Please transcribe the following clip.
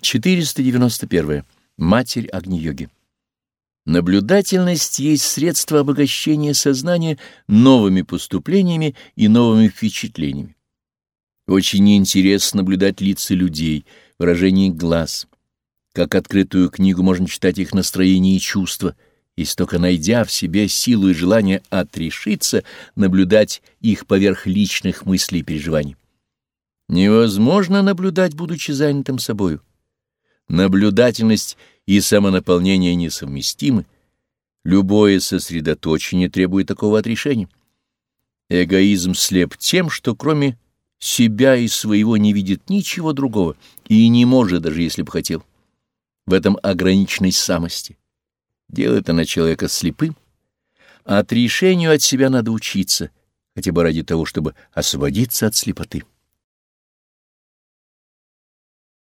491. Матерь Агни-йоги. Наблюдательность есть средство обогащения сознания новыми поступлениями и новыми впечатлениями. Очень интересно наблюдать лица людей, выражение глаз. Как открытую книгу можно читать их настроение и чувства, если только найдя в себе силу и желание отрешиться, наблюдать их поверх личных мыслей и переживаний. Невозможно наблюдать, будучи занятым собою. Наблюдательность и самонаполнение несовместимы. Любое сосредоточение требует такого отрешения. Эгоизм слеп тем, что кроме себя и своего не видит ничего другого и не может, даже если бы хотел. В этом ограниченность самости. Делает она человека слепым, отрешению от себя надо учиться, хотя бы ради того, чтобы освободиться от слепоты.